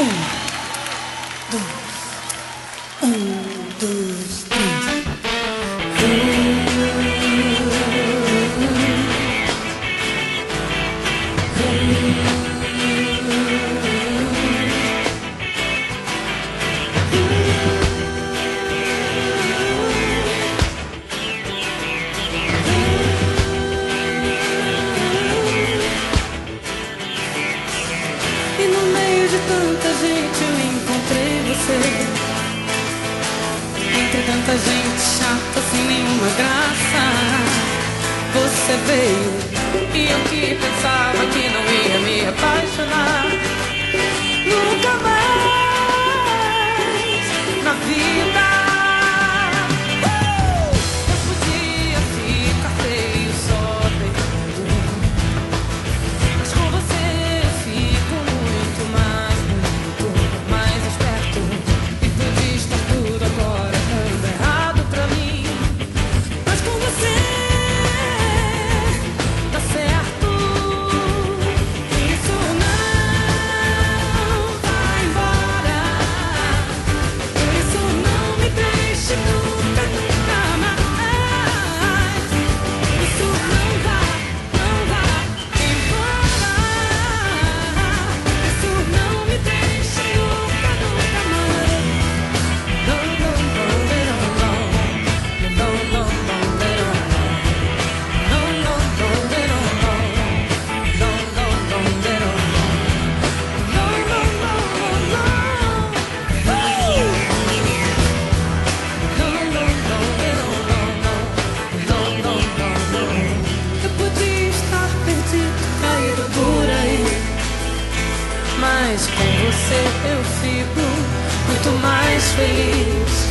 Um, dois, um, dois, três. Um, um, um. veio. E eu que pensava que mais com você eu fico muito mais feliz.